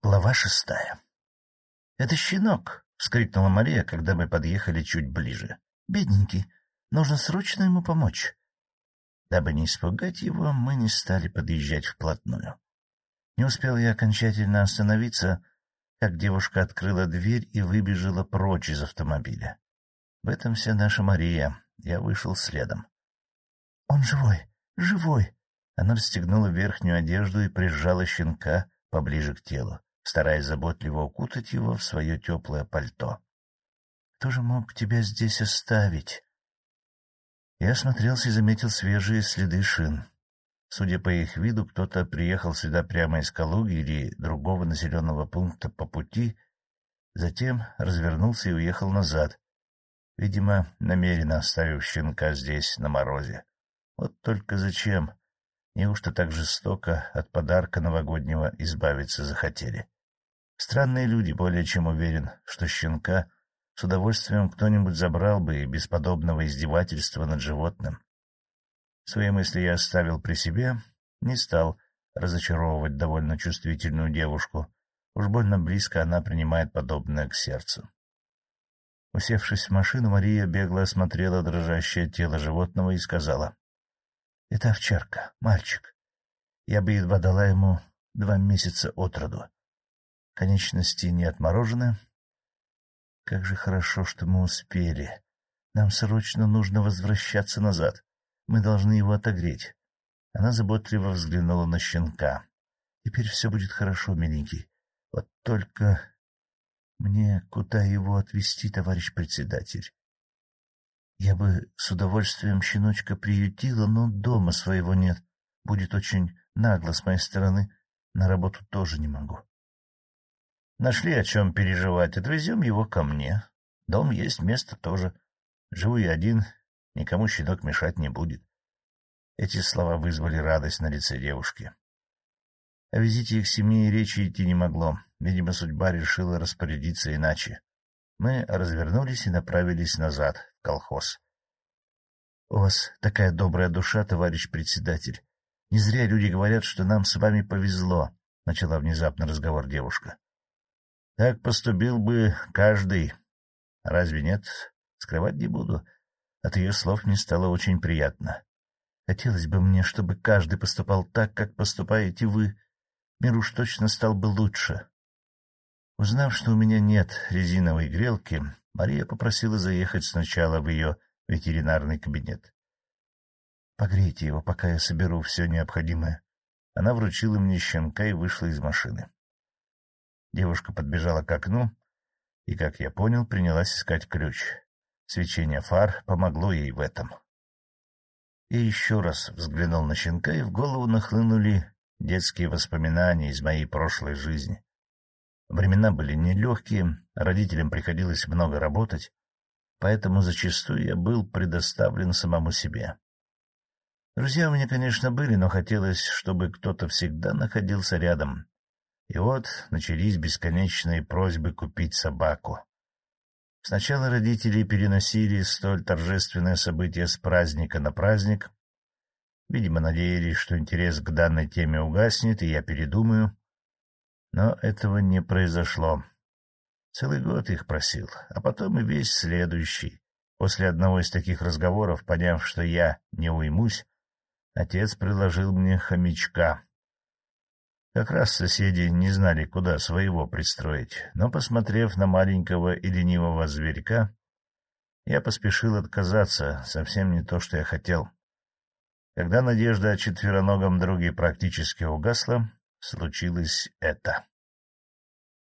Глава шестая. — Это щенок! — вскрикнула Мария, когда мы подъехали чуть ближе. — Бедненький, нужно срочно ему помочь. Дабы не испугать его, мы не стали подъезжать вплотную. Не успел я окончательно остановиться, как девушка открыла дверь и выбежала прочь из автомобиля. В этом вся наша Мария. Я вышел следом. — Он живой, живой! Она расстегнула верхнюю одежду и прижала щенка поближе к телу стараясь заботливо укутать его в свое теплое пальто. — Кто же мог тебя здесь оставить? Я осмотрелся и заметил свежие следы шин. Судя по их виду, кто-то приехал сюда прямо из Калуги или другого населенного пункта по пути, затем развернулся и уехал назад, видимо, намеренно оставив щенка здесь, на морозе. Вот только зачем? Неужто так жестоко от подарка новогоднего избавиться захотели? Странные люди, более чем уверен, что щенка с удовольствием кто-нибудь забрал бы и без подобного издевательства над животным. Свои мысли я оставил при себе, не стал разочаровывать довольно чувствительную девушку. Уж больно близко она принимает подобное к сердцу. Усевшись в машину, Мария бегло осмотрела дрожащее тело животного и сказала. — Это овчарка, мальчик. Я бы едва дала ему два месяца от роду конечности не отморожены. Как же хорошо, что мы успели. Нам срочно нужно возвращаться назад. Мы должны его отогреть. Она заботливо взглянула на щенка. Теперь все будет хорошо, миленький. Вот только мне куда его отвезти, товарищ председатель? Я бы с удовольствием щеночка приютила, но дома своего нет. Будет очень нагло с моей стороны. На работу тоже не могу. Нашли о чем переживать, отвезем его ко мне. Дом есть, место тоже. Живу я один, никому щенок мешать не будет. Эти слова вызвали радость на лице девушки. О визите их семьи речи идти не могло. Видимо, судьба решила распорядиться иначе. Мы развернулись и направились назад, в колхоз. — У вас такая добрая душа, товарищ председатель. Не зря люди говорят, что нам с вами повезло, — начала внезапно разговор девушка. Так поступил бы каждый. Разве нет? Скрывать не буду. От ее слов мне стало очень приятно. Хотелось бы мне, чтобы каждый поступал так, как поступаете вы. Мир уж точно стал бы лучше. Узнав, что у меня нет резиновой грелки, Мария попросила заехать сначала в ее ветеринарный кабинет. — Погрейте его, пока я соберу все необходимое. Она вручила мне щенка и вышла из машины. Девушка подбежала к окну и, как я понял, принялась искать ключ. Свечение фар помогло ей в этом. И еще раз взглянул на щенка, и в голову нахлынули детские воспоминания из моей прошлой жизни. Времена были нелегкие, родителям приходилось много работать, поэтому зачастую я был предоставлен самому себе. Друзья у меня, конечно, были, но хотелось, чтобы кто-то всегда находился рядом, и вот начались бесконечные просьбы купить собаку. Сначала родители переносили столь торжественное событие с праздника на праздник. Видимо, надеялись, что интерес к данной теме угаснет, и я передумаю. Но этого не произошло. Целый год их просил, а потом и весь следующий. После одного из таких разговоров, поняв, что я не уймусь, отец предложил мне хомячка. Как раз соседи не знали, куда своего пристроить, но, посмотрев на маленького и ленивого зверька, я поспешил отказаться, совсем не то, что я хотел. Когда надежда о четвероногом друге практически угасла, случилось это.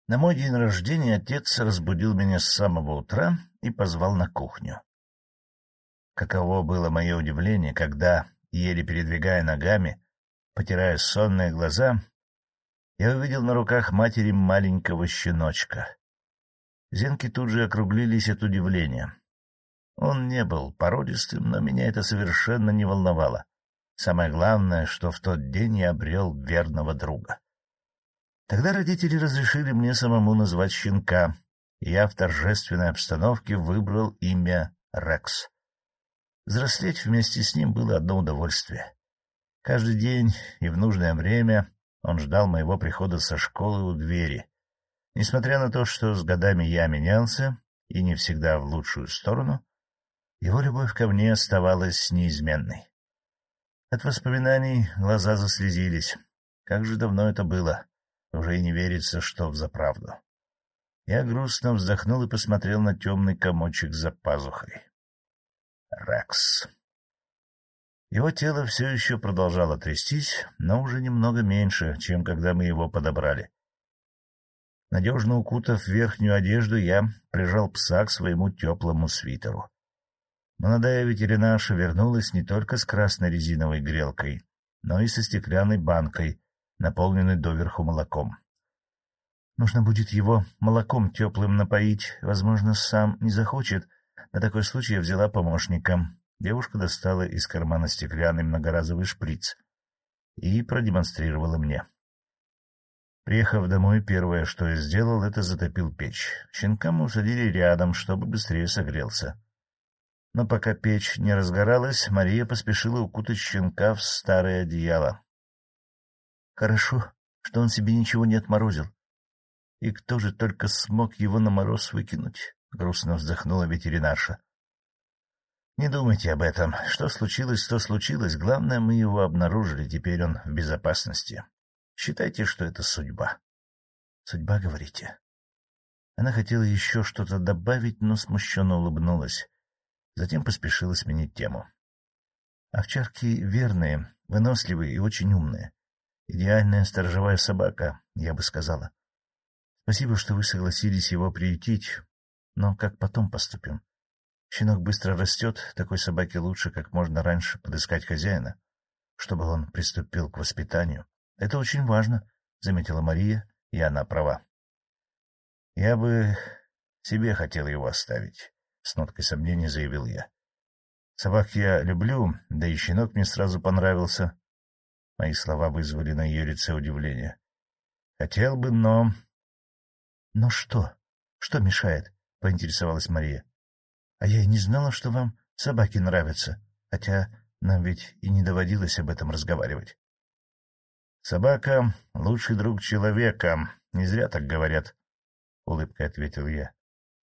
На мой день рождения отец разбудил меня с самого утра и позвал на кухню. Каково было мое удивление, когда, еле передвигая ногами, потирая сонные глаза, я увидел на руках матери маленького щеночка. Зенки тут же округлились от удивления. Он не был породистым, но меня это совершенно не волновало. Самое главное, что в тот день я обрел верного друга. Тогда родители разрешили мне самому назвать щенка, и я в торжественной обстановке выбрал имя Рекс. Взрослеть вместе с ним было одно удовольствие. Каждый день и в нужное время Он ждал моего прихода со школы у двери. Несмотря на то, что с годами я менялся, и не всегда в лучшую сторону, его любовь ко мне оставалась неизменной. От воспоминаний глаза заслезились. Как же давно это было. Уже и не верится, что взаправду. Я грустно вздохнул и посмотрел на темный комочек за пазухой. Рекс. Его тело все еще продолжало трястись, но уже немного меньше, чем когда мы его подобрали. Надежно укутав верхнюю одежду, я прижал пса к своему теплому свитеру. Молодая ветеринарша вернулась не только с красной резиновой грелкой, но и со стеклянной банкой, наполненной доверху молоком. Нужно будет его молоком теплым напоить, возможно, сам не захочет. На такой случай я взяла помощника. Девушка достала из кармана стеклянный многоразовый шприц и продемонстрировала мне. Приехав домой, первое, что я сделал, это затопил печь. Щенка мы усадили рядом, чтобы быстрее согрелся. Но пока печь не разгоралась, Мария поспешила укутать щенка в старое одеяло. Хорошо, что он себе ничего не отморозил. И кто же только смог его на мороз выкинуть? — грустно вздохнула ветеринарша. — Не думайте об этом. Что случилось, то случилось. Главное, мы его обнаружили. Теперь он в безопасности. Считайте, что это судьба. — Судьба, говорите? Она хотела еще что-то добавить, но смущенно улыбнулась. Затем поспешила сменить тему. Овчарки верные, выносливые и очень умные. Идеальная сторожевая собака, я бы сказала. Спасибо, что вы согласились его приютить, но как потом поступим? Щенок быстро растет, такой собаке лучше как можно раньше подыскать хозяина, чтобы он приступил к воспитанию. Это очень важно, — заметила Мария, и она права. — Я бы себе хотел его оставить, — с ноткой сомнения заявил я. — Собак я люблю, да и щенок мне сразу понравился. Мои слова вызвали на ее лице удивление. — Хотел бы, но... — Но что? Что мешает? — поинтересовалась Мария. — А я и не знала, что вам собаки нравятся, хотя нам ведь и не доводилось об этом разговаривать. — Собака — лучший друг человека, не зря так говорят, — улыбкой ответил я.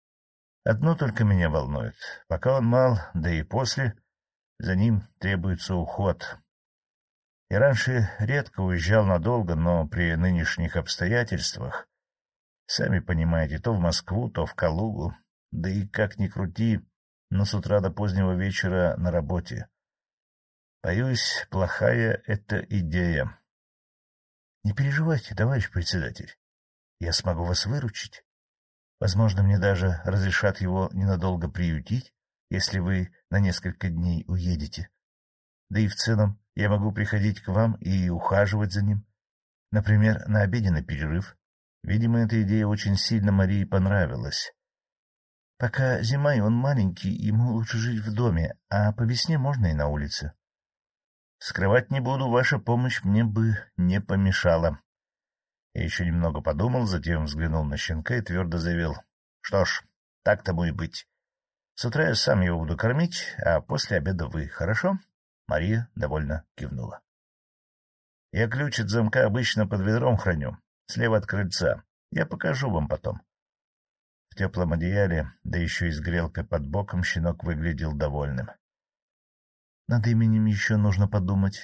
— Одно только меня волнует. Пока он мал, да и после, за ним требуется уход. Я раньше редко уезжал надолго, но при нынешних обстоятельствах, сами понимаете, то в Москву, то в Калугу, да и как ни крути, но с утра до позднего вечера на работе. Боюсь, плохая это идея. Не переживайте, товарищ председатель. Я смогу вас выручить. Возможно, мне даже разрешат его ненадолго приютить, если вы на несколько дней уедете. Да и в целом я могу приходить к вам и ухаживать за ним. Например, на обеденный перерыв. Видимо, эта идея очень сильно Марии понравилась. Пока зима и он маленький, ему лучше жить в доме, а по весне можно и на улице. Скрывать не буду, ваша помощь мне бы не помешала. Я еще немного подумал, затем взглянул на щенка и твердо заявил. Что ж, так тому и быть. С утра я сам его буду кормить, а после обеда вы, хорошо? Мария довольно кивнула. Я ключ от замка обычно под ведром храню, слева от крыльца. Я покажу вам потом. В теплом одеяле, да еще и с грелкой под боком, щенок выглядел довольным. Над именем еще нужно подумать.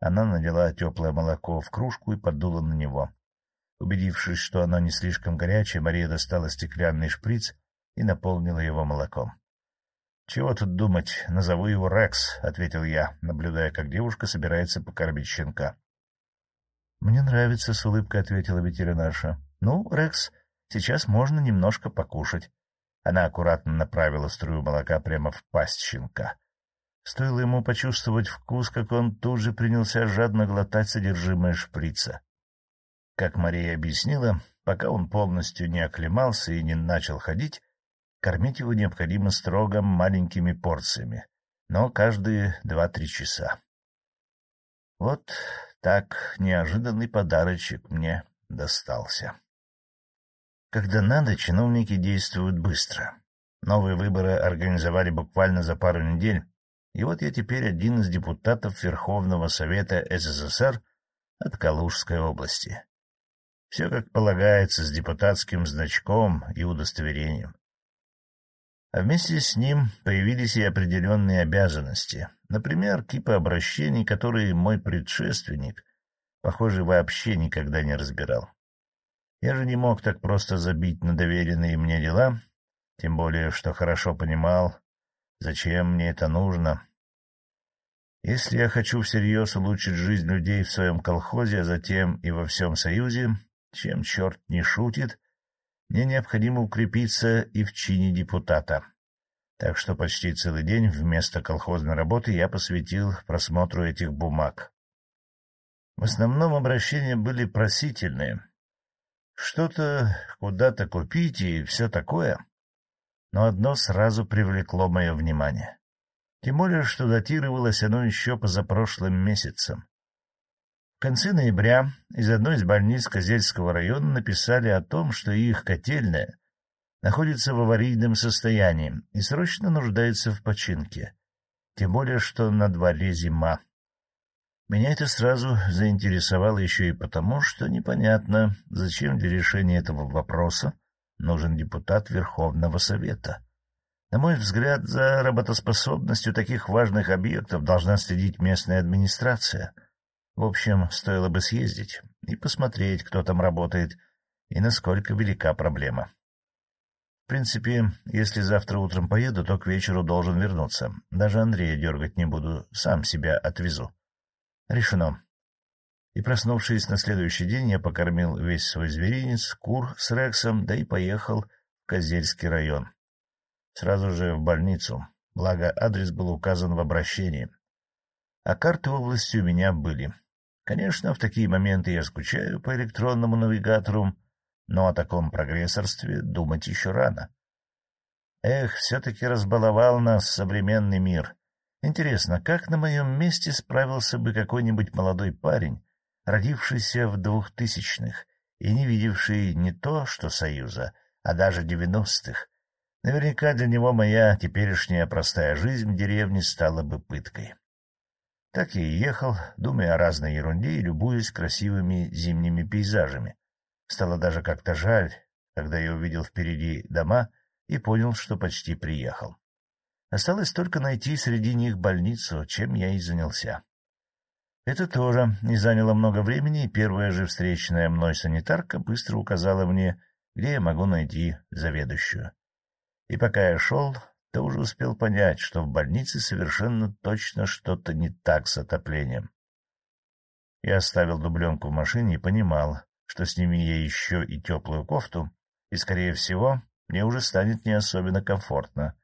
Она налила теплое молоко в кружку и подула на него. Убедившись, что оно не слишком горячее, Мария достала стеклянный шприц и наполнила его молоком. — Чего тут думать, назову его Рекс, — ответил я, наблюдая, как девушка собирается покормить щенка. — Мне нравится, — с улыбкой ответила ветеринарша. — Ну, Рекс, сейчас можно немножко покушать. Она аккуратно направила струю молока прямо в пасть щенка. Стоило ему почувствовать вкус, как он тут же принялся жадно глотать содержимое шприца. Как Мария объяснила, пока он полностью не оклемался и не начал ходить, кормить его необходимо строго маленькими порциями, но каждые два-три часа. Вот так неожиданный подарочек мне достался. Когда надо, чиновники действуют быстро. Новые выборы организовали буквально за пару недель, и вот я теперь один из депутатов Верховного Совета СССР, от Калужской области. Все как полагается, с депутатским значком и удостоверением. А вместе с ним появились и определенные обязанности. Например, кипы обращений, которые мой предшественник, похоже, вообще никогда не разбирал. Я же не мог так просто забить на доверенные мне дела, тем более, что хорошо понимал, зачем мне это нужно. Если я хочу всерьез улучшить жизнь людей в своем колхозе, а затем и во всем Союзе, чем черт не шутит, мне необходимо укрепиться и в чине депутата. Так что почти целый день вместо колхозной работы я посвятил просмотру этих бумаг. В основном обращения были просительные. Что-то куда-то купить и все такое. Но одно сразу привлекло мое внимание. Тем более, что датировалось оно еще позапрошлым месяцем. В конце ноября из одной из больниц Козельского района написали о том, что их котельная находится в аварийном состоянии и срочно нуждается в починке. Тем более, что на дворе зима. Меня это сразу заинтересовало еще и потому, что непонятно, зачем для решения этого вопроса нужен депутат Верховного Совета. На мой взгляд, за работоспособностью таких важных объектов должна следить местная администрация — в общем, стоило бы съездить и посмотреть, кто там работает и насколько велика проблема. В принципе, если завтра утром поеду, то к вечеру должен вернуться. Даже Андрея дергать не буду, сам себя отвезу. Решено. И, проснувшись на следующий день, я покормил весь свой зверинец, кур с Рексом, да и поехал в Козельский район. Сразу же в больницу, благо адрес был указан в обращении. А карты области у меня были. Конечно, в такие моменты я скучаю по электронному навигатору, но о таком прогрессорстве думать еще рано. Эх, все-таки разбаловал нас современный мир. Интересно, как на моем месте справился бы какой-нибудь молодой парень, родившийся в двухтысячных и не видевший не то что Союза, а даже девяностых. Наверняка для него моя теперешняя простая жизнь в деревне стала бы пыткой. Так я и ехал, думая о разной ерунде и любуясь красивыми зимними пейзажами. Стало даже как-то жаль, когда я увидел впереди дома и понял, что почти приехал. Осталось только найти среди них больницу, чем я и занялся. Это тоже не заняло много времени, и первая же встречная мной санитарка быстро указала мне, где я могу найти заведующую. И пока я шел, ты уже успел понять, что в больнице совершенно точно что-то не так с отоплением. Я оставил дубленку в машине и понимал, что сними я еще и теплую кофту, и, скорее всего, мне уже станет не особенно комфортно.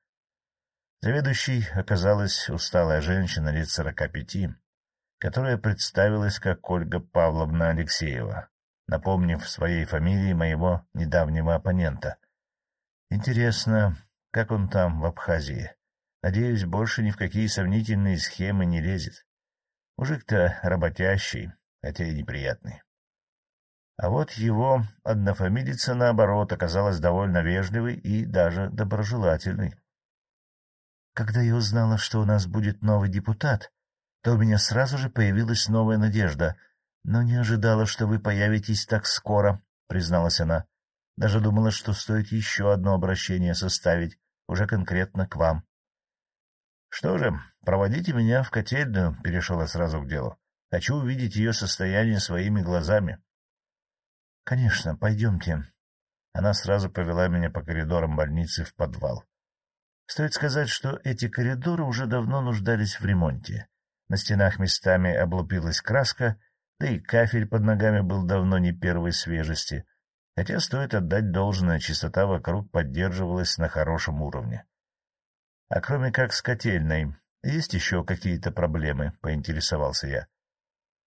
Заведующей оказалась усталая женщина лет сорока пяти, которая представилась как Ольга Павловна Алексеева, напомнив своей фамилии моего недавнего оппонента. Интересно, как он там, в Абхазии? Надеюсь, больше ни в какие сомнительные схемы не лезет. Мужик-то работящий, хотя и неприятный. А вот его однофамилица, наоборот, оказалась довольно вежливой и даже доброжелательной. Когда я узнала, что у нас будет новый депутат, то у меня сразу же появилась новая надежда, но не ожидала, что вы появитесь так скоро, — призналась она. Даже думала, что стоит еще одно обращение составить, уже конкретно к вам. — Что же, проводите меня в котельную, — перешел я сразу к делу. — Хочу увидеть ее состояние своими глазами. — Конечно, пойдемте. Она сразу повела меня по коридорам больницы в подвал. Стоит сказать, что эти коридоры уже давно нуждались в ремонте. На стенах местами облупилась краска, да и кафель под ногами был давно не первой свежести — хотя стоит отдать должное, чистота вокруг поддерживалась на хорошем уровне. — А кроме как с котельной, есть еще какие-то проблемы? — поинтересовался я.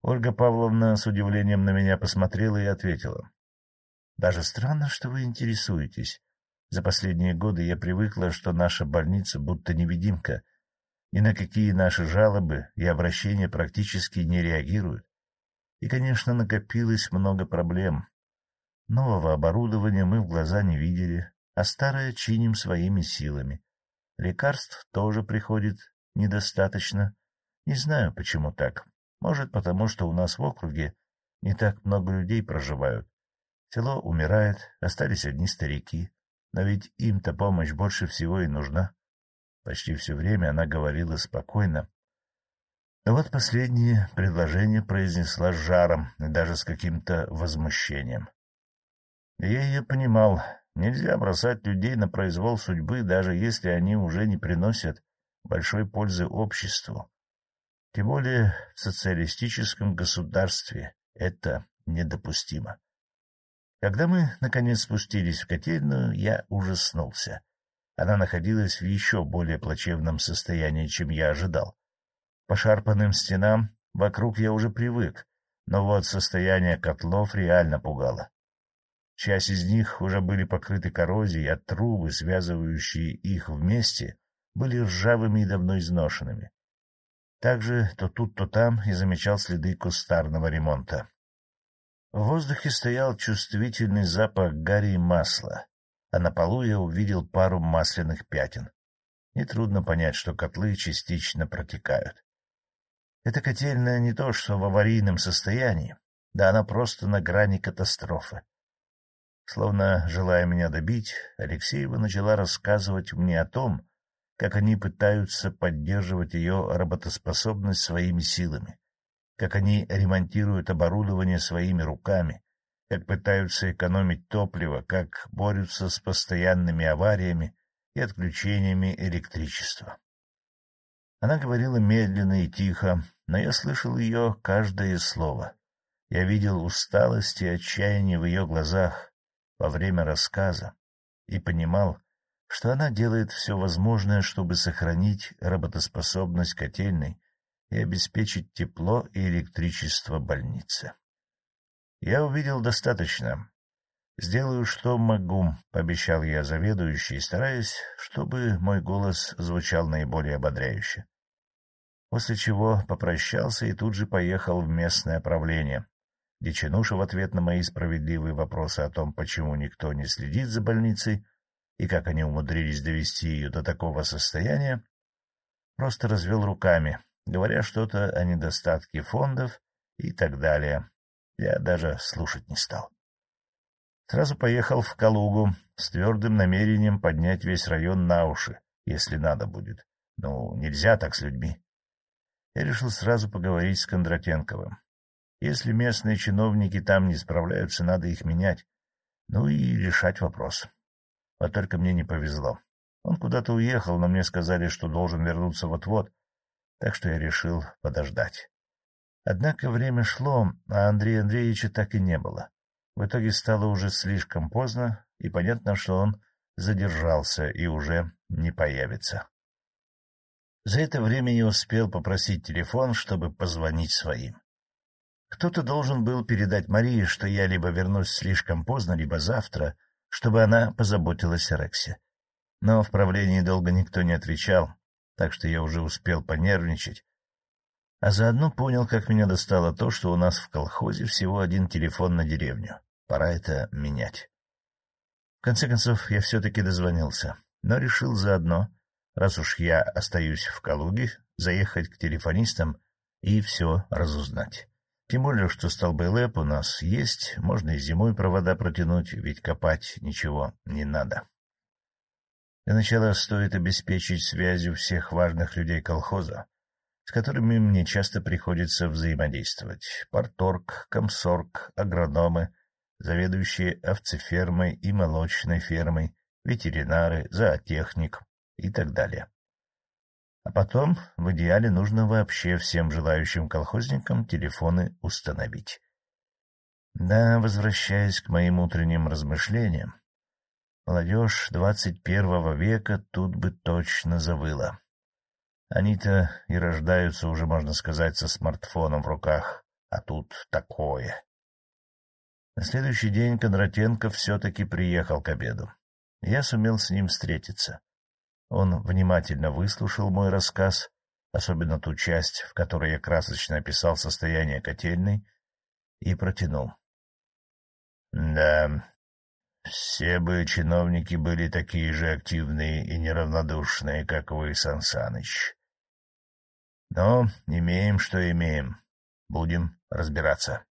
Ольга Павловна с удивлением на меня посмотрела и ответила. — Даже странно, что вы интересуетесь. За последние годы я привыкла, что наша больница будто невидимка. Ни на какие наши жалобы и обращения практически не реагируют. И, конечно, накопилось много проблем. Нового оборудования мы в глаза не видели, а старое чиним своими силами. Лекарств тоже приходит недостаточно. Не знаю, почему так. Может, потому что у нас в округе не так много людей проживают. Село умирает, остались одни старики. Но ведь им-то помощь больше всего и нужна. Почти все время она говорила спокойно. Но вот последнее предложение произнесла с жаром и даже с каким-то возмущением. Я ее понимал. Нельзя бросать людей на произвол судьбы, даже если они уже не приносят большой пользы обществу. Тем более в социалистическом государстве это недопустимо. Когда мы, наконец, спустились в котельную, я ужаснулся. Она находилась в еще более плачевном состоянии, чем я ожидал. По шарпанным стенам вокруг я уже привык, но вот состояние котлов реально пугало. Часть из них уже были покрыты коррозией, а трубы, связывающие их вместе, были ржавыми и давно изношенными. Также то тут, то там и замечал следы кустарного ремонта. В воздухе стоял чувствительный запах гари и масла, а на полу я увидел пару масляных пятен. Нетрудно понять, что котлы частично протекают. Эта котельная не то что в аварийном состоянии, да она просто на грани катастрофы. Словно желая меня добить, Алексеева начала рассказывать мне о том, как они пытаются поддерживать ее работоспособность своими силами как они ремонтируют оборудование своими руками, как пытаются экономить топливо, как борются с постоянными авариями и отключениями электричества. Она говорила медленно и тихо, но я слышал ее каждое слово. Я видел усталость и отчаяние в ее глазах во время рассказа и понимал, что она делает все возможное, чтобы сохранить работоспособность котельной и обеспечить тепло и электричество больницы. Я увидел достаточно. Сделаю, что могу, — пообещал я заведующий, стараясь, чтобы мой голос звучал наиболее ободряюще. После чего попрощался и тут же поехал в местное правление, где в ответ на мои справедливые вопросы о том, почему никто не следит за больницей и как они умудрились довести ее до такого состояния, просто развел руками, говоря что-то о недостатке фондов и так далее. Я даже слушать не стал. Сразу поехал в Калугу с твердым намерением поднять весь район на уши, если надо будет. Ну, нельзя так с людьми. Я решил сразу поговорить с Кондратенковым. Если местные чиновники там не справляются, надо их менять. Ну и решать вопрос. Вот только мне не повезло. Он куда-то уехал, но мне сказали, что должен вернуться вот-вот, так что я решил подождать. Однако время шло, а Андрея Андреевича так и не было. В итоге стало уже слишком поздно, и понятно, что он задержался и уже не появится. За это время я успел попросить телефон, чтобы позвонить своим. Кто-то должен был передать Марии, что я либо вернусь слишком поздно, либо завтра, чтобы она позаботилась о Рексе. Но в правлении долго никто не отвечал, так что я уже успел понервничать. А заодно понял, как меня достало то, что у нас в колхозе всего один телефон на деревню. Пора это менять. В конце концов, я все-таки дозвонился, но решил заодно, раз уж я остаюсь в Калуге, заехать к телефонистам и все разузнать. Тем более, что столбы-лэп у нас есть, можно и зимой провода протянуть, ведь копать ничего не надо. Для начала стоит обеспечить связью всех важных людей колхоза, с которыми мне часто приходится взаимодействовать. Порторг, комсорг, агрономы, заведующие овцефермой и молочной фермой, ветеринары, зоотехник и так далее. А потом, в идеале, нужно вообще всем желающим колхозникам телефоны установить. Да, возвращаясь к моим утренним размышлениям, Молодежь двадцать первого века тут бы точно завыла. Они-то и рождаются уже, можно сказать, со смартфоном в руках, а тут такое. На следующий день Кондратенко все-таки приехал к обеду. Я сумел с ним встретиться. Он внимательно выслушал мой рассказ, особенно ту часть, в которой я красочно описал состояние котельной, и протянул. — Да, все бы чиновники были такие же активные и неравнодушные, как вы, Сан Саныч. Но имеем, что имеем. Будем разбираться.